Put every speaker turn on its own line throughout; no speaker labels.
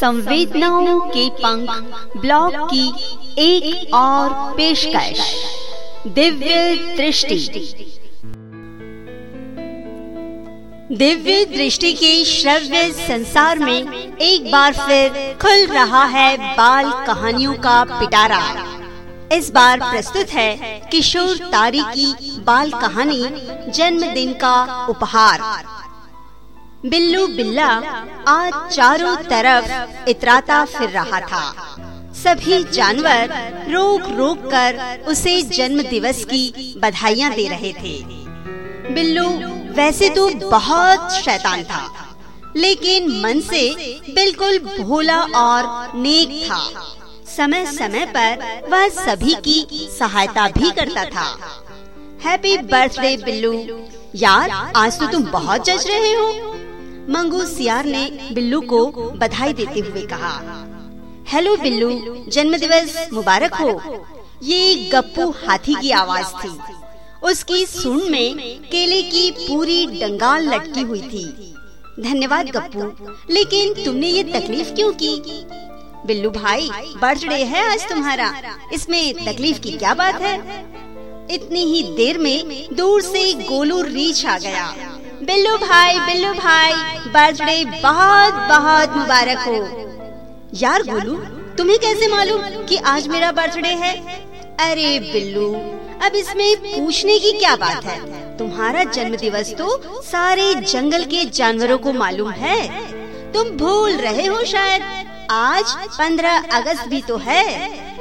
संवेदनाओं के पंख ब्लॉग की एक और पेशकश, दिव्य दृष्टि। दिव्य दृष्टि के श्रव्य संसार में एक बार फिर खुल रहा है बाल कहानियों का पिटारा। इस बार प्रस्तुत है किशोर तारी की बाल कहानी जन्मदिन का उपहार। बिल्लू बिल्ला आज चारों तरफ़ इतराता फिर रहा था। सभी जानवर रोक रोक कर उसे जन्म दिवस की बधाइयाँ दे रहे थे। बिल्लू वैसे तो बहुत शैतान था, लेकिन मन से बिल्कुल भोला और नेक था। समय समय पर वह सभी की सहायता भी करता था। Happy birthday Billu. यार, आज तो तुम बहुत जज रहे हो। मंगू सियार ने बिल्लू को बधाई देते हुए कहा, हेलो बिल्लू, जन्मदिवस मुबारक हो। ये गप्पू हाथी की आवाज़ थी। उसकी सुन में केले की पूरी डंगाल लटकी हुई थी। धन्यवाद गप्पू, लेकिन तुमने ये तकलीफ़ क्यों की? बिल्लू भाई, बर्थडे है आज तुम्हारा, इसमें तकलीफ़ की क्या बात है? इतनी ही देर में दूर से गोलू रीछ आ गया। बिल्लू भाई बिल्लू भाई बर्थडे बहुत बहुत मुबारक हो। यार गोलू, तुम्हें कैसे मालूम कि आज मेरा बर्थडे है? अरे बिल्लू, अब इसमें पूछने की क्या बात है? तुम्हारा जन्म दिवस तो सारे जंगल के जानवरों को मालूम है। तुम भूल रहे हो शायद, आज पंद्रह अगस्त भी तो है।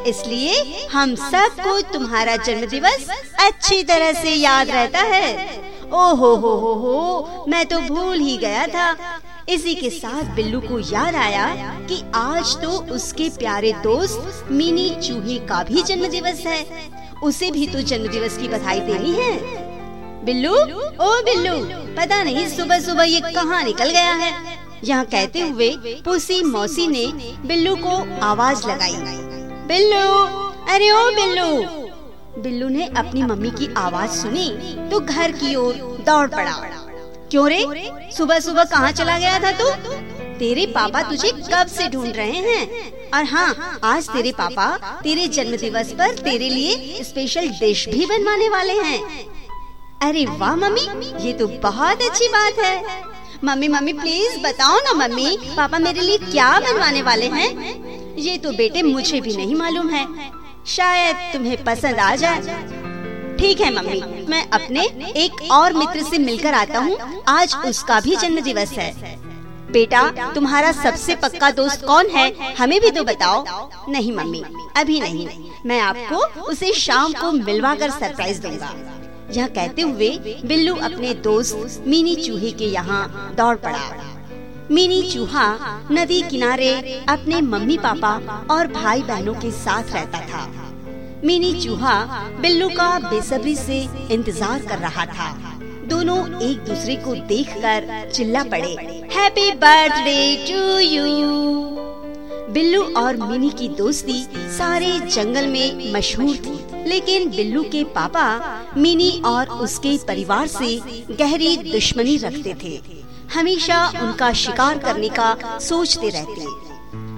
इसलिए हम सबको तुम्हारा जन्म दिवस अच्छी तरह से याद रहता है। ओ हो हो हो हो मैं तो भूल ही गया था। इसी के साथ बिल्लू को याद आया कि आज तो उसके प्यारे दोस्त मिनी चूहे का भी जन्म दिवस है। उसे भी तो जन्म दिवस की बधाई देनी है। बिल्लू, ओ बिल्लू, पता नहीं सुबह सुबह ये कहाँ निकल गया है। यहाँ कहते हुए पुसी मौसी ने बिल्लू को आवाज़ लगाई। बिल्लू, अरे ओ बिल्लू बिल्लू ने अपनी मम्मी की आवाज़ सुनी तो घर की ओर दौड़ पड़ा। क्यों रे? सुबह सुबह कहाँ चला गया था तू? तेरे पापा तुझे कब से ढूंढ रहे हैं? और हाँ आज तेरे पापा तेरे जन्म दिवस पर तेरे लिए स्पेशल डिश भी बनवाने वाले हैं। अरे वाह मम्मी, ये तो बहुत अच्छी बात है। मम्मी मम्मी प्लीज़ बताओ ना मम्मी, पापा मेरे लिए क्या बनवाने वाले हैं? ये तो बेटे मुझे भी नहीं मालूम है। शायद तुम्हें पसंद आ जाए। ठीक है, मम्मी। मैं अपने एक और मित्र से मिलकर आता हूँ। आज उसका भी जन्म दिवस है। बेटा, तुम्हारा सबसे पक्का दोस्त कौन है? हमें भी तो बताओ। नहीं, मम्मी, अभी नहीं। मैं आपको उसे शाम को मिलवा कर सरप्राइज़ दूँगा। यह कहते हुए बिल्लू अपने दोस्त मिनी चूहे के यहाँ दौड़ पड़ा। मिनी चूहा नदी किनारे अपने मम्मी पापा और भाई बहनों के साथ रहता था। मिनी चूहा बिल्लू का बेसब्री से इंतज़ार कर रहा था। दोनों एक दूसरे को देखकर चिल्ला पड़े happy birthday to you Billu और मिनी की दोस्ती सारे जंगल में मशहूर थी, लेकिन बिल्लू के पापा मिनी और उसके परिवार से गहरी दुश्मनी रखते थे। हमेशा उनका शिकार करने का सोचते रहते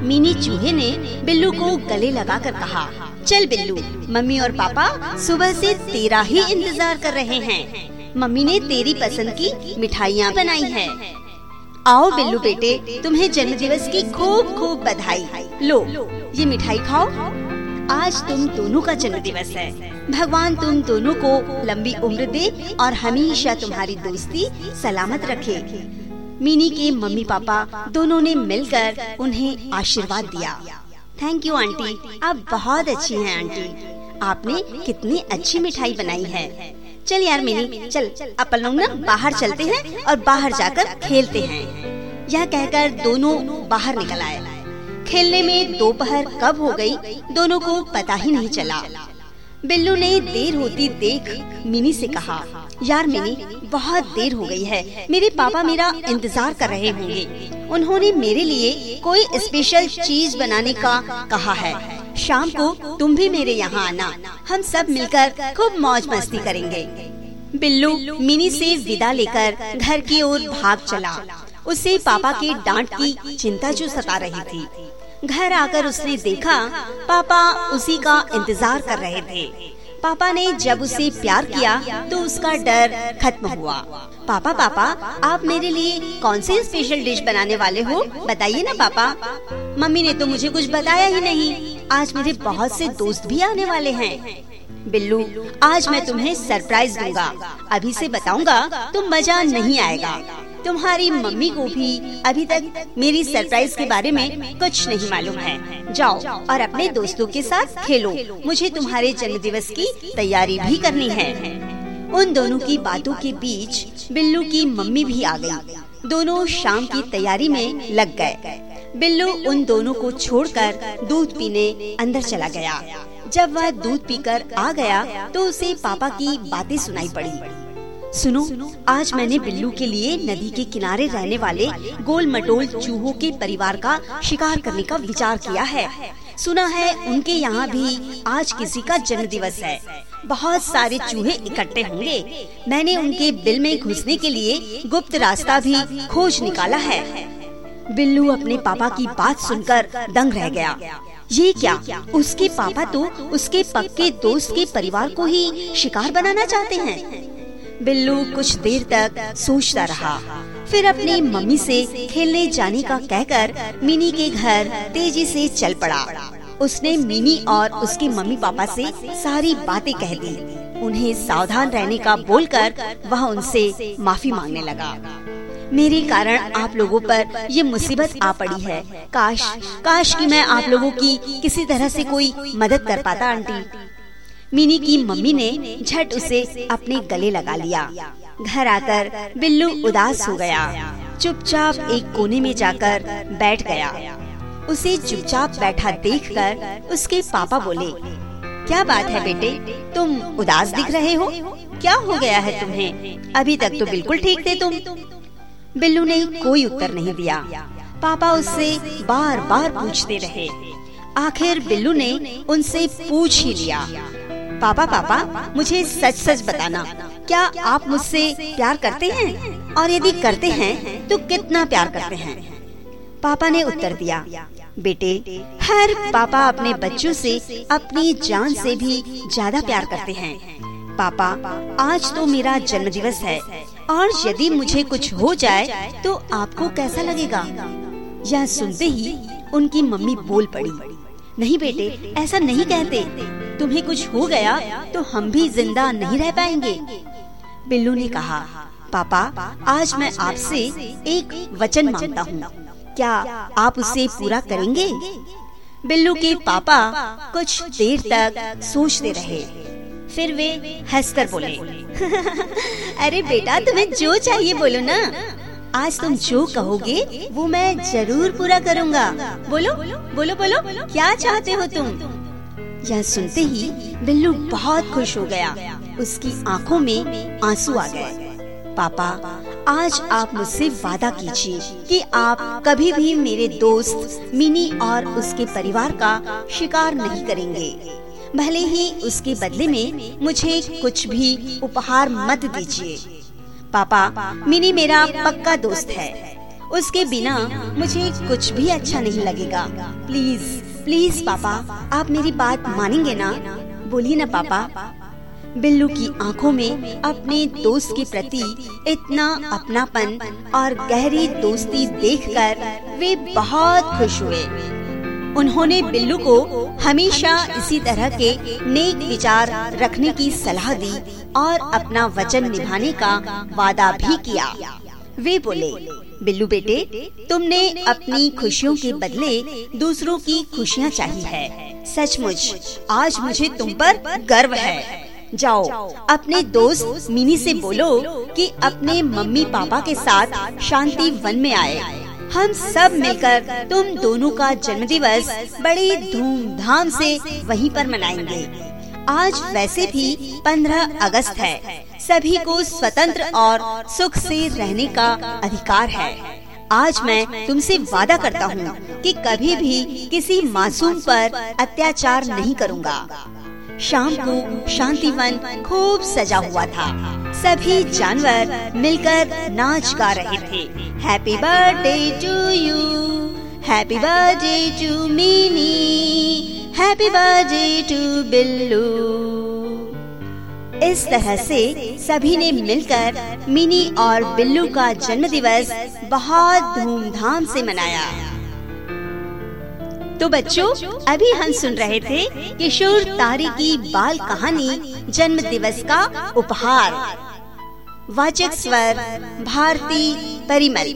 मिनी चूहे ने बिल्लू को गले लगाकर कहा, चल बिल्लू, मम्मी और पापा सुबह से तेरा ही इंतज़ार कर रहे हैं। मम्मी ने तेरी पसंद की मिठाइयाँ बनाई है। आओ बिल्लू बेटे, तुम्हें जन्म दिवस की खूब खूब बधाई। लो, ये मिठाई खाओ। आज तुम दोनों का जन्म दिवस है। भगवान तुम दोनों को लंबी उम्र दे और हमेशा तुम्हारी दोस्ती सलामत रखे। मिनी के मम्मी पापा दोनों ने मिलकर उन्हें आशीर्वाद दिया। थैंक यू आंटी आप बहुत अच्छी हैं आंटी आपने कितनी अच्छी मिठाई बनाई है। चल यार, मिनी, चल। अपन लोग ना बाहर चलते हैं और बाहर जाकर खेलते हैं। यह कहकर दोनों बाहर निकल आए। खेलने में दोपहर कब हो गई, दोनों को पता ही नहीं चला। बिल्लू ने देर होती देख मिनी से कहा, यार मिनी, बहुत देर हो गई है। मेरे पापा मेरा इंतज़ार कर रहे होंगे। उन्होंने मेरे लिए कोई स्पेशल चीज़ बनाने का कहा है। शाम को तुम भी मेरे यहाँ आना। हम सब मिलकर खूब मौज मस्ती करेंगे। बिल्लू मिनी से विदा लेकर घर की ओर भाग चला। उसे पापा के डांट की चिंता जो सता रही थी। घर आकर उसने देखा, पापा उसी का इंतज़ार कर रहे थे। पापा ने जब उसे प्यार किया तो उसका डर खत्म हुआ। पापा पापा, आप मेरे लिए कौन सी स्पेशल डिश बनाने वाले हो? बताइए ना, पापा। मम्मी ने तो मुझे कुछ बताया ही नहीं। आज मेरे बहुत से दोस्त भी आने वाले हैं। बिल्लू, आज मैं तुम्हें सरप्राइज़ दूँगा। अभी से बताऊँगा तो मज़ा नहीं आएगा। तुम्हारी मम्मी को भी अभी तक मेरी सरप्राइज़ के बारे में कुछ नहीं मालूम है। जाओ और अपने दोस्तों के साथ खेलो। मुझे तुम्हारे जन्म दिवस की तैयारी भी करनी है। उन दोनों की बातों के बीच बिल्लू की मम्मी भी आ गई। दोनों शाम की तैयारी में लग गए। बिल्लू उन दोनों को छोड़कर दूध पीने अंदर चला गया। जब वह दूध पीकर आ गया तो उसे पापा की बातें सुनाई पड़ी। सुनो आज मैंने बिल्लू के लिए नदी के किनारे रहने वाले गोल मटोल चूहों के परिवार का शिकार करने का विचार किया है। सुना है उनके यहाँ भी आज किसी का जन्म दिवस है। बहुत सारे चूहे इकट्ठे होंगे। मैंने उनके बिल में घुसने के लिए गुप्त रास्ता भी खोज निकाला है। बिल्लू अपने पापा की बात सुनकर दंग रह गया। ये क्या? उसके पापा तो उसके पक्के दोस्त के परिवार को ही शिकार बनाना चाहते हैं बिल्लू कुछ देर तक सोचता रहा। फिर अपनी मम्मी से खेलने जाने का कहकर मिनी के घर तेज़ी से चल पड़ा। उसने मिनी और उसके मम्मी पापा से सारी बातें कह दी। उन्हें सावधान रहने का बोलकर वह उनसे माफ़ी मांगने लगा। मेरे कारण आप लोगों पर ये मुसीबत आ पड़ी है। काश काश कि मैं आप लोगों की किसी तरह से कोई मदद कर पाता, आंटी। मिनी की मम्मी ने झट उसे अपने गले लगा लिया। घर आकर बिल्लू उदास हो गया। चुपचाप एक कोने में जाकर बैठ गया। उसे चुपचाप बैठा देखकर उसके पापा बोले, क्या बात है बेटे, तुम उदास दिख रहे हो? क्या हो गया है तुम्हें? अभी तक तो बिल्कुल ठीक थे तुम। बिल्लू ने कोई उत्तर नहीं दिया। पापा उससे बार बार पूछते रहे। आखिर बिल्लू ने उनसे पूछ ही लिया पापा पापा, मुझे सच सच बताना। क्या आप मुझसे प्यार करते हैं? और यदि करते हैं तो कितना प्यार करते हैं? पापा ने उत्तर दिया, बेटे, हर पापा अपने बच्चों से, अपनी जान से भी ज़्यादा प्यार करते हैं। पापा, आज तो मेरा जन्म दिवस है, और यदि मुझे कुछ हो जाए तो आपको कैसा लगेगा? यह सुनते ही उनकी मम्मी बोल पड़ी, नहीं बेटे, ऐसा नहीं कहते। तुम्हें कुछ हो गया तो हम भी ज़िंदा नहीं रह पाएँगे। बिल्लू ने कहा, पापा, आज मैं आपसे एक वचन माँगता हूँ। क्या आप उसे पूरा करेंगे? बिल्लू के पापा कुछ देर तक सोचते रहे। फिर वे हंसकर बोले, अरे बेटा, तुम्हें जो चाहिए बोलो ना। आज तुम जो कहोगे, वो मैं ज़रूर पूरा करूँगा। बोलो बोलो बोलो क्या चाहते हो तुम? यह सुनते ही बिल्लू बहुत खुश हो गया। उसकी आँखों में आँसू आ गए। पापा, आज आप मुझसे वादा कीजिए कि आप कभी भी मेरे दोस्त, मिनी और उसके परिवार का शिकार नहीं करेंगे। भले ही उसके बदले में मुझे कुछ भी उपहार मत दीजिए। पापा, मिनी मेरा पक्का दोस्त है। उसके बिना मुझे कुछ भी अच्छा नहीं लगेगा। प्लीज़। प्लीज़ पापा आप मेरी बात मानेंगे ना? बोलिए ना पापा बिल्लू की आँखों में अपने दोस्त के प्रति इतना अपनापन और गहरी दोस्ती देखकर वे बहुत खुश हुए। उन्होंने बिल्लू को हमेशा इसी तरह के नेक विचार रखने की सलाह दी और अपना वचन निभाने का वादा भी किया। वे बोले, बिल्लू बेटे, तुमने अपनी खुशियों के बदले दूसरों की खुशियाँ चाहिए है। सचमुच, आज मुझे तुम पर गर्व है। जाओ, अपने दोस्त मिनी से बोलो कि अपने मम्मी पापा के साथ शांति वन में आए। हम सब मिलकर तुम दोनों का जन्म दिवस बड़ी धूमधाम से वहीं पर मनाएँगे। आज वैसे भी 15 अगस्त है। सभी को स्वतंत्र और सुख से रहने का अधिकार है। आज मैं तुमसे वादा करता हूँ कि कभी भी किसी मासूम पर अत्याचार नहीं करूँगा। शाम को शांतिवन खूब सजा हुआ था। सभी जानवर मिलकर नाच गा रहे थे। Happy birthday to you happy birthday to Mini happy birthday to Billu इस तरह से सभी ने मिलकर मिनी और बिल्लू का जन्म दिवस बहुत धूमधाम से मनाया। तो बच्चों, अभी हम सुन रहे थे किशोर तारी की बाल कहानी जन्म दिवस का उपहार। वाचक स्वर, भारती परिमल।